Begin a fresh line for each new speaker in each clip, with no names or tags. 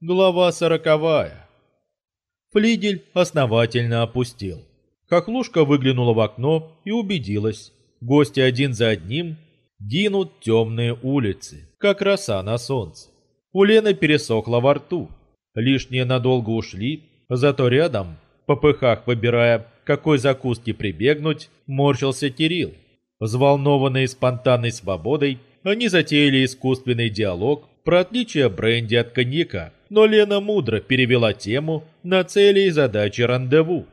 Глава сороковая. Флигель основательно опустел. Хохлушка выглянула в окно и убедилась. Гости один за одним гинут темные улицы, как роса на солнце. У Лены пересохло во рту. Лишние надолго ушли, зато рядом, по пыхах выбирая, какой закуски прибегнуть, морщился Кирилл. Взволнованные спонтанной свободой, они затеяли искусственный диалог про отличие бренди от коньяка, но Лена мудро перевела тему на цели и задачи рандеву.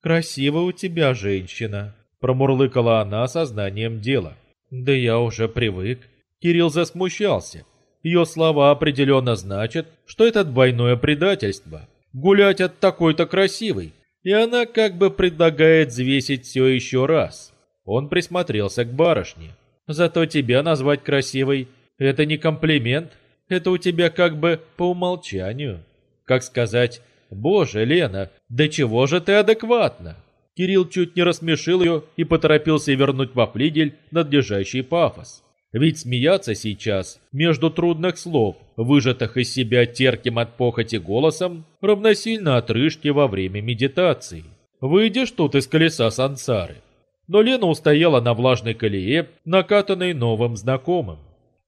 «Красиво у тебя женщина», – промурлыкала она сознанием дела. «Да я уже привык». Кирилл засмущался. Ее слова определенно значат, что это двойное предательство. Гулять от такой-то красивой. И она как бы предлагает взвесить все еще раз. Он присмотрелся к барышне. «Зато тебя назвать красивой – это не комплимент, это у тебя как бы по умолчанию. Как сказать, «Боже, Лена, да чего же ты адекватна?» Кирилл чуть не рассмешил ее и поторопился вернуть во флигель надлежащий пафос. Ведь смеяться сейчас, между трудных слов, выжатых из себя терким от похоти голосом, равносильно отрыжке во время медитации. Выйдешь тут из колеса сансары. Но Лена устояла на влажной колее, накатанной новым знакомым.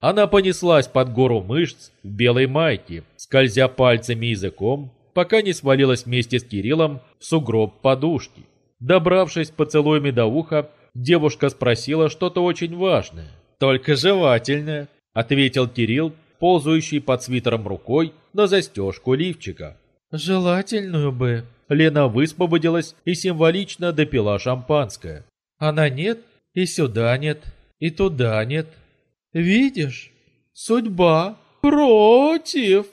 Она понеслась под гору мышц в белой майке, скользя пальцами и языком, пока не свалилась вместе с Кириллом в сугроб подушки. Добравшись поцелуями до уха, девушка спросила что-то очень важное. «Только жевательное», — ответил Кирилл, ползающий под свитером рукой на застежку лифчика. «Желательную бы». Лена высвободилась и символично допила шампанское. «Она нет, и сюда нет, и туда нет». «Видишь, судьба против!»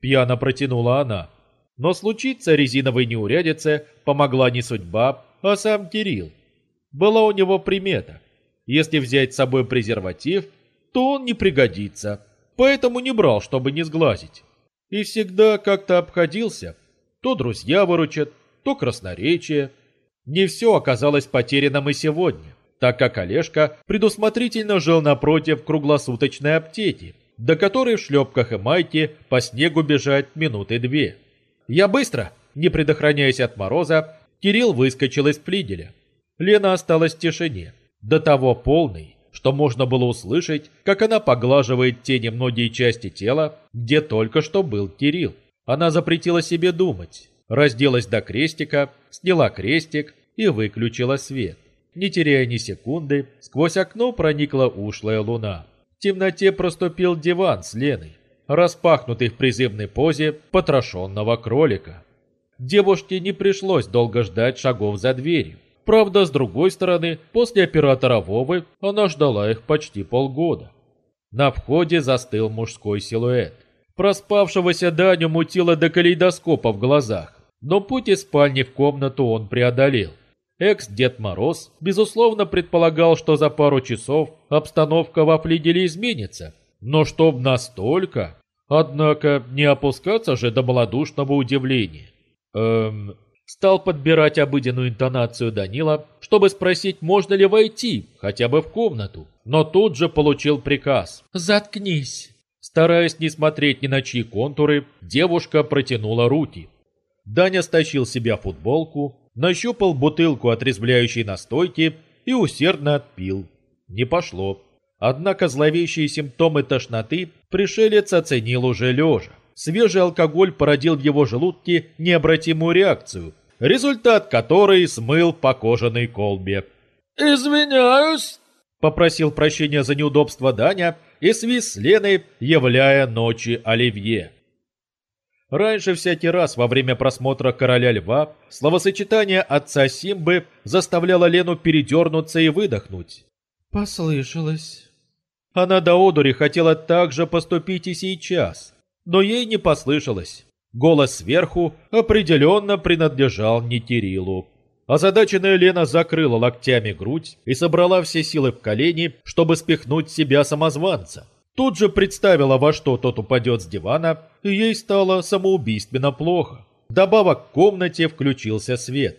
Пьяно протянула она. Но случиться резиновой неурядице помогла не судьба, а сам Кирилл. Была у него примета. Если взять с собой презерватив, то он не пригодится, поэтому не брал, чтобы не сглазить. И всегда как-то обходился. То друзья выручат, то красноречие. Не все оказалось потерянным и сегодня так как Олежка предусмотрительно жил напротив круглосуточной аптеки, до которой в шлепках и майке по снегу бежать минуты две. «Я быстро!» Не предохраняясь от мороза, Кирилл выскочил из флигеля. Лена осталась в тишине, до того полной, что можно было услышать, как она поглаживает те немногие части тела, где только что был Кирилл. Она запретила себе думать, разделась до крестика, сняла крестик и выключила свет. Не теряя ни секунды, сквозь окно проникла ушлая луна. В темноте проступил диван с Леной, распахнутый в призывной позе потрошенного кролика. Девушке не пришлось долго ждать шагов за дверью. Правда, с другой стороны, после оператора Вовы она ждала их почти полгода. На входе застыл мужской силуэт. Проспавшегося Даню мутило до калейдоскопа в глазах, но путь из спальни в комнату он преодолел. Экс-Дед Мороз, безусловно, предполагал, что за пару часов обстановка во флигеле изменится. Но чтоб настолько... Однако не опускаться же до малодушного удивления. Эм... Стал подбирать обыденную интонацию Данила, чтобы спросить, можно ли войти, хотя бы в комнату. Но тут же получил приказ. «Заткнись!» Стараясь не смотреть ни на чьи контуры, девушка протянула руки. Даня стащил себя футболку, нащупал бутылку отрезвляющей настойки и усердно отпил. Не пошло. Однако зловещие симптомы тошноты пришелец оценил уже лежа. Свежий алкоголь породил в его желудке необратимую реакцию, результат которой смыл по кожаной колбе. «Извиняюсь!» — попросил прощения за неудобство Даня и свис с Леной, являя ночи Оливье. Раньше всякий раз во время просмотра «Короля льва» словосочетание отца Симбы заставляло Лену передернуться и выдохнуть. «Послышалось». Она до одури хотела так же поступить и сейчас, но ей не послышалось. Голос сверху определенно принадлежал не Кириллу. Озадаченная Лена закрыла локтями грудь и собрала все силы в колени, чтобы спихнуть себя самозванца. Тут же представила, во что тот упадет с дивана, и ей стало самоубийственно плохо. Добавок к комнате включился свет.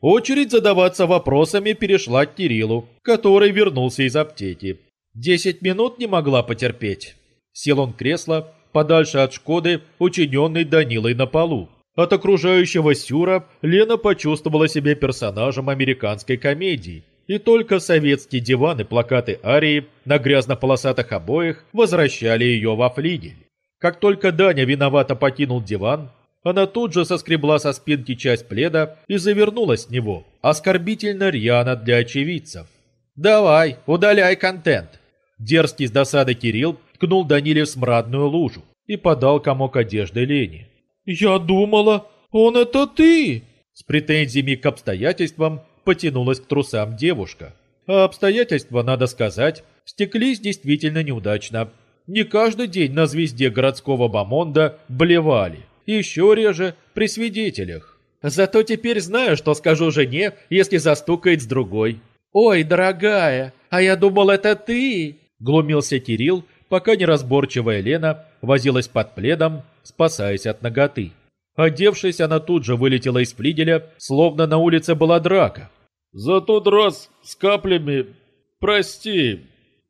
Очередь задаваться вопросами перешла к Кириллу, который вернулся из аптеки. Десять минут не могла потерпеть. Сел он кресло подальше от Шкоды, учиненной Данилой на полу. От окружающего сюра Лена почувствовала себя персонажем американской комедии, и только советские диваны, плакаты Арии на грязно-полосатых обоях возвращали ее во флигель. Как только Даня виновато покинул диван, она тут же соскребла со спинки часть пледа и завернулась в него, оскорбительно рьяно для очевидцев. «Давай, удаляй контент!» Дерзкий с досады Кирилл ткнул Даниле в смрадную лужу и подал комок одежды Лене.
«Я думала, он это ты!»
С претензиями к обстоятельствам потянулась к трусам девушка. А обстоятельства, надо сказать, стеклись действительно неудачно. Не каждый день на звезде городского бомонда блевали, еще реже при свидетелях. Зато теперь знаю, что скажу жене, если застукает с другой. «Ой, дорогая, а я думал, это ты!» Глумился Кирилл, пока неразборчивая Лена возилась под пледом, спасаясь от ноготы. Одевшись, она тут же вылетела из флигеля, словно на улице была драка.
«За тот раз с каплями, прости,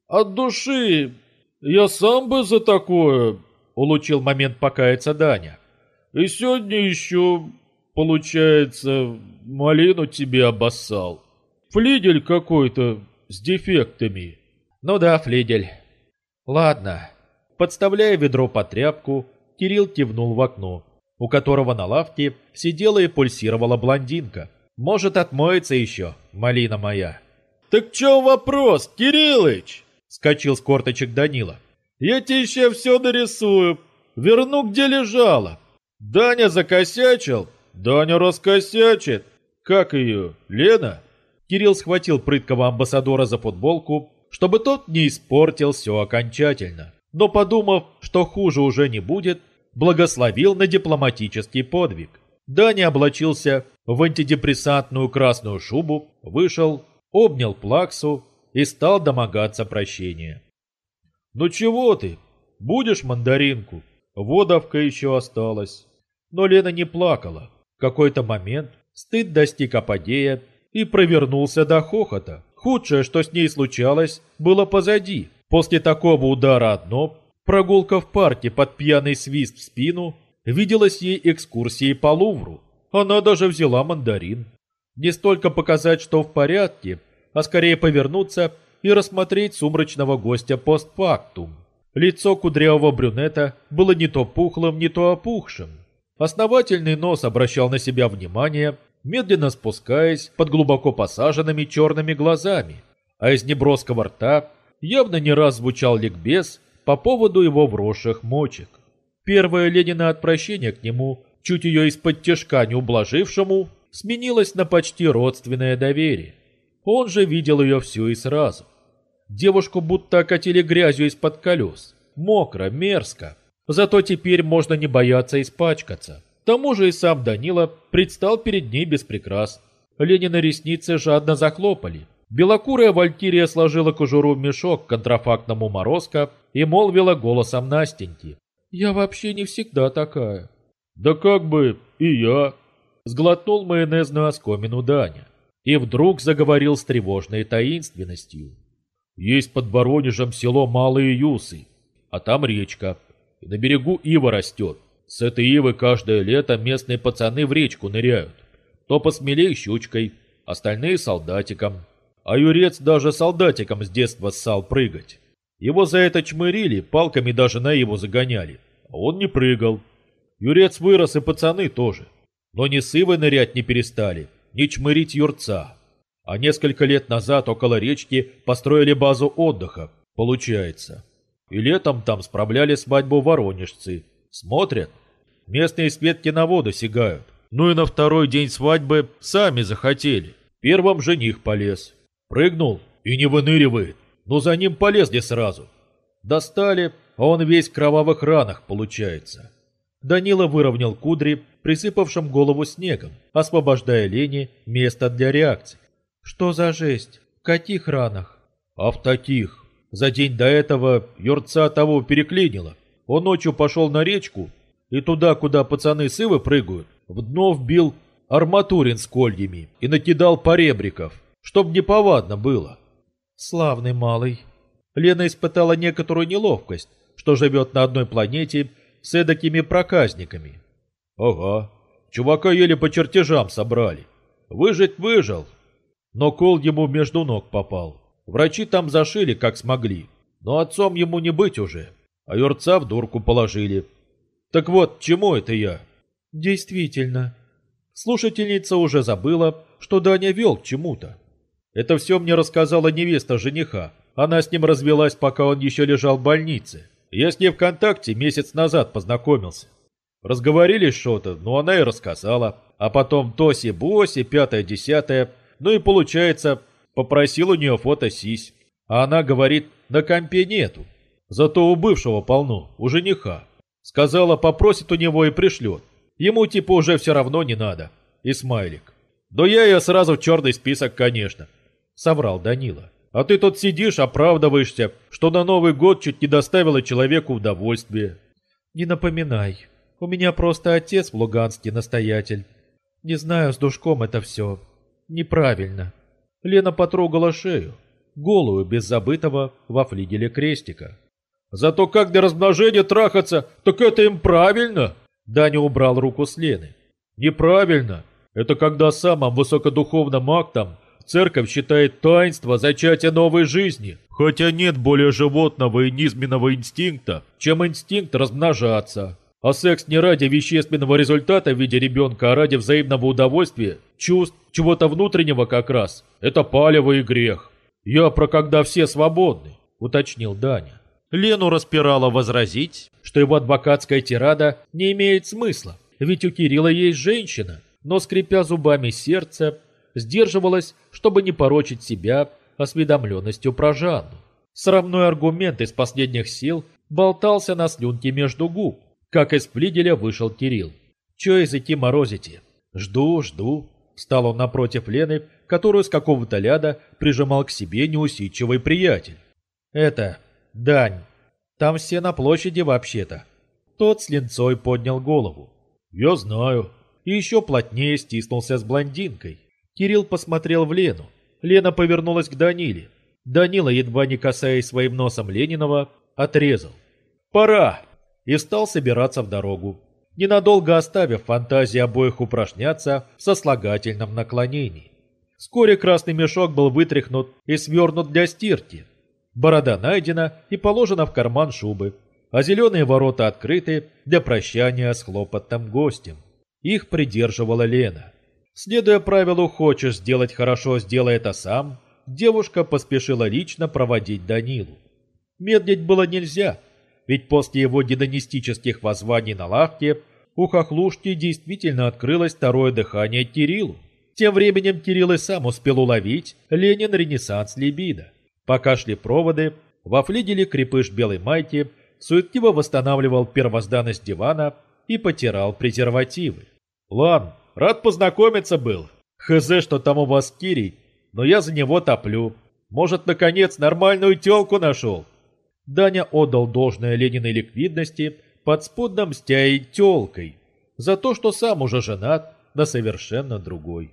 от души, я сам бы за такое...» Улучил момент покаяться Даня. «И сегодня еще, получается, малину тебе обоссал. Флигель какой-то с дефектами».
«Ну да, флигель. Ладно». Подставляя ведро под тряпку, Кирилл кивнул в окно, у которого на лавке сидела и пульсировала блондинка. «Может, отмоется еще, малина моя».
«Так чё вопрос, Кириллыч?»
Скочил с корточек Данила.
«Я тебе еще все нарисую. Верну, где лежала. Даня закосячил? Даня раскосячит. Как ее, Лена?»
Кирилл схватил прыткого амбассадора за футболку, чтобы тот не испортил все окончательно. Но подумав, что хуже уже не будет, благословил на дипломатический подвиг. Даня облачился в антидепрессантную красную шубу, вышел, обнял Плаксу и стал домогаться прощения.
«Ну чего ты? Будешь мандаринку? Водовка еще осталась».
Но Лена не плакала. В какой-то момент стыд достиг апогея и провернулся до хохота. Худшее, что с ней случалось, было позади. После такого удара одно, прогулка в парке под пьяный свист в спину, виделась ей экскурсией по Лувру. Она даже взяла мандарин. Не столько показать, что в порядке, а скорее повернуться и рассмотреть сумрачного гостя постфактум. Лицо кудрявого брюнета было не то пухлым, не то опухшим. Основательный нос обращал на себя внимание, медленно спускаясь под глубоко посаженными черными глазами, а из неброского рта явно не раз звучал ликбез по поводу его вросших мочек. Первое Ленина отпрощение к нему, чуть ее из-под тяжка не ублажившему, сменилось на почти родственное доверие. Он же видел ее всю и сразу. Девушку будто окатили грязью из-под колес. Мокро, мерзко. Зато теперь можно не бояться испачкаться. К тому же и сам Данила предстал перед ней без прикрас. Ленина ресницы жадно захлопали. Белокурая валькирия сложила кожуру в мешок контрафактному морозко и молвила голосом Настеньки. «Я вообще не всегда такая».
«Да как бы и я», —
сглотнул майонезную оскомину Даня и вдруг заговорил с тревожной таинственностью. «Есть под Воронежем село Малые Юсы, а там речка, и на берегу ива растет. С этой ивы каждое лето местные пацаны в речку ныряют. То посмелее щучкой, остальные солдатиком. А Юрец даже солдатиком с детства ссал прыгать. Его за это чмырили, палками даже на его загоняли. А он не прыгал. Юрец вырос и пацаны тоже. Но ни с ивы нырять не перестали, не чмырить юрца. А несколько лет назад около речки построили базу отдыха, получается. И летом там справляли свадьбу воронежцы. Смотрят, местные светки на воду сигают. Ну и на второй день свадьбы сами захотели. Первым жених полез. Прыгнул и не выныривает. Но за ним полезли сразу. Достали, а он весь в кровавых ранах получается. Данила выровнял кудри, присыпавшим голову снегом, освобождая Лене место для реакции. «Что за жесть? В каких ранах?» «А в таких. За день до этого юрца того переклинило. Он ночью пошел на речку, и туда, куда пацаны с Ивы прыгают, в дно вбил арматурин с кольями и накидал поребриков, чтоб неповадно было». «Славный малый». Лена испытала некоторую неловкость, что живет на одной планете с эдакими проказниками. Ага, чувака еле по чертежам собрали. Выжить выжил, но кол ему между ног попал. Врачи там зашили, как смогли, но отцом ему не быть уже, а юрца в дурку положили. Так вот, чему это я? Действительно. Слушательница уже забыла, что Даня вел к чему-то. Это все мне рассказала невеста жениха. Она с ним развелась, пока он еще лежал в больнице. Я с ней ВКонтакте месяц назад познакомился. Разговорились что-то, но она и рассказала. А потом Тоси-Боси, пятое-десятое. Ну и получается, попросил у нее фото сись. А она говорит, на компе нету. Зато у бывшего полно, у жениха. Сказала, попросит у него и пришлет. Ему типа уже все равно не надо. И смайлик. Да я ее сразу в черный список, конечно. Соврал Данила. А ты тут сидишь, оправдываешься, что на Новый год чуть не доставила человеку удовольствие. Не напоминай. У меня просто отец в Луганске настоятель. Не знаю, с душком это все. Неправильно. Лена потрогала шею, голую, без забытого, во флигеле крестика. Зато как для размножения трахаться, так это им правильно. Даня убрал руку с Лены. Неправильно. Это когда самым высокодуховным актом церковь считает таинство зачатия новой жизни. Хотя нет более животного и низменного инстинкта, чем инстинкт размножаться. А секс не ради вещественного результата в виде ребенка, а ради взаимного удовольствия, чувств, чего-то внутреннего как раз. Это палевый грех. Я про когда все свободны, уточнил Даня. Лену распирало возразить, что его адвокатская тирада не имеет смысла, ведь у Кирилла есть женщина, но, скрипя зубами сердце, сдерживалась, чтобы не порочить себя осведомленностью про Жанну. Срамной аргумент из последних сил болтался на слюнке между губ, как из флигеля вышел Кирилл. «Че языки морозите?» «Жду, жду», — стал он напротив Лены, которую с какого-то ляда прижимал к себе неусидчивый приятель. «Это, Дань, там все на площади вообще-то». Тот с линцой поднял голову. «Я знаю». И еще плотнее стиснулся с блондинкой. Кирилл посмотрел в Лену. Лена повернулась к Даниле. Данила, едва не касаясь своим носом Ленинова, отрезал. «Пора!» и стал собираться в дорогу, ненадолго оставив фантазии обоих упражняться в сослагательном наклонении. Вскоре красный мешок был вытряхнут и свернут для стирки. Борода найдена и положена в карман шубы, а зеленые ворота открыты для прощания с хлопотным гостем. Их придерживала Лена. Следуя правилу «хочешь сделать хорошо, сделай это сам», девушка поспешила лично проводить Данилу. Медлить было нельзя – ведь после его гедонистических воззваний на лавке у хохлушки действительно открылось второе дыхание Кириллу. Тем временем Кирилл и сам успел уловить Ленин ренессанс либидо. Пока шли проводы, во флигеле крепыш белой майки суетливо восстанавливал первозданность дивана и потирал презервативы. «Лан, рад познакомиться был. Хз, что там у вас Кирий, но я за него топлю. Может, наконец, нормальную телку нашел?» Даня отдал должное Лениной ликвидности, подспудно мстя и тёлкой, за то, что сам уже женат на совершенно другой.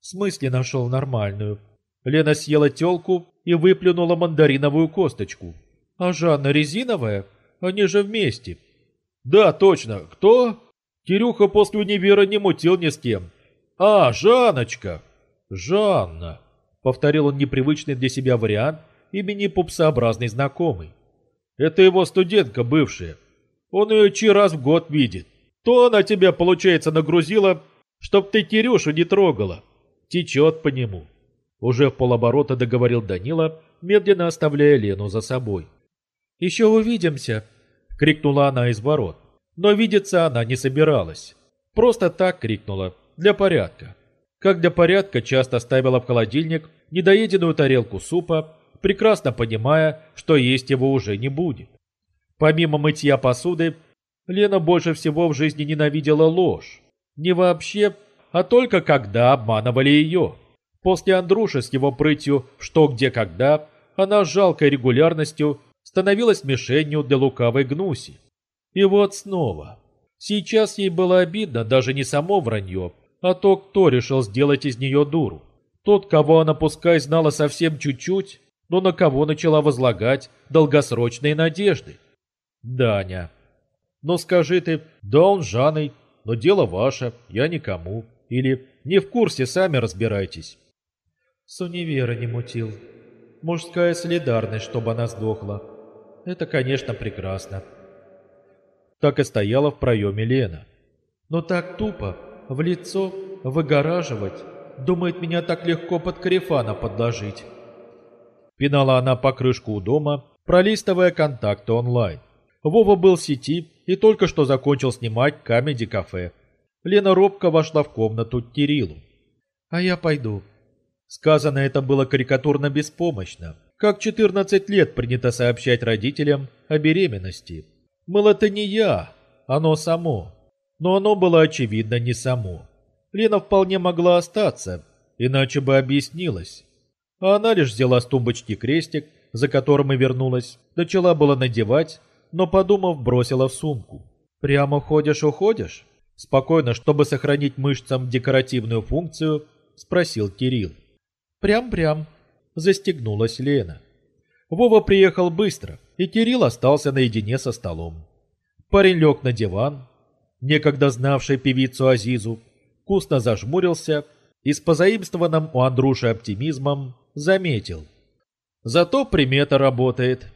В смысле нашел нормальную. Лена съела тёлку и выплюнула мандариновую косточку. А Жанна резиновая? Они же вместе. Да, точно. Кто? Кирюха после универа не мутил ни с кем. А, Жаночка. Жанна. Повторил он непривычный для себя вариант имени пупсообразный знакомый. Это его студентка бывшая. Он ее чи раз в год видит. То она тебя, получается, нагрузила, чтоб ты Кирюшу не трогала. Течет по нему. Уже в полоборота договорил Данила, медленно оставляя Лену за собой. «Еще увидимся!» — крикнула она из ворот. Но видеться она не собиралась. Просто так крикнула, для порядка. Как для порядка часто ставила в холодильник недоеденную тарелку супа прекрасно понимая, что есть его уже не будет. Помимо мытья посуды, Лена больше всего в жизни ненавидела ложь. Не вообще, а только когда обманывали ее. После Андруши с его прытью «что, где, когда» она с жалкой регулярностью становилась мишенью для лукавой гнуси. И вот снова. Сейчас ей было обидно даже не само вранье, а то, кто решил сделать из нее дуру. Тот, кого она пускай знала совсем чуть-чуть, но на кого начала возлагать долгосрочные надежды. Даня. Ну скажи ты, да он Жаной, но дело ваше, я никому. Или не в курсе, сами разбирайтесь. С универа не мутил. Мужская солидарность, чтобы она сдохла. Это, конечно, прекрасно. Так и стояла в проеме Лена. Но так тупо, в лицо, выгораживать. Думает, меня так легко под карифана подложить. Пинала она покрышку у дома, пролистывая контакты онлайн. Вова был в сети и только что закончил снимать камеди-кафе. Лена робко вошла в комнату Кириллу. «А я пойду». Сказано это было карикатурно беспомощно, как 14 лет принято сообщать родителям о беременности. Мол, это не я, оно само. Но оно было очевидно не само. Лена вполне могла остаться, иначе бы объяснилась. А она лишь взяла с тумбочки крестик, за которым и вернулась, начала было надевать, но, подумав, бросила в сумку. «Прямо ходишь-уходишь?» Спокойно, чтобы сохранить мышцам декоративную функцию, спросил Кирилл. «Прям-прям», — застегнулась Лена. Вова приехал быстро, и Кирилл остался наедине со столом. Парень лег на диван, некогда знавший певицу Азизу, вкусно зажмурился и с позаимствованным у Андруши оптимизмом заметил. Зато примета работает.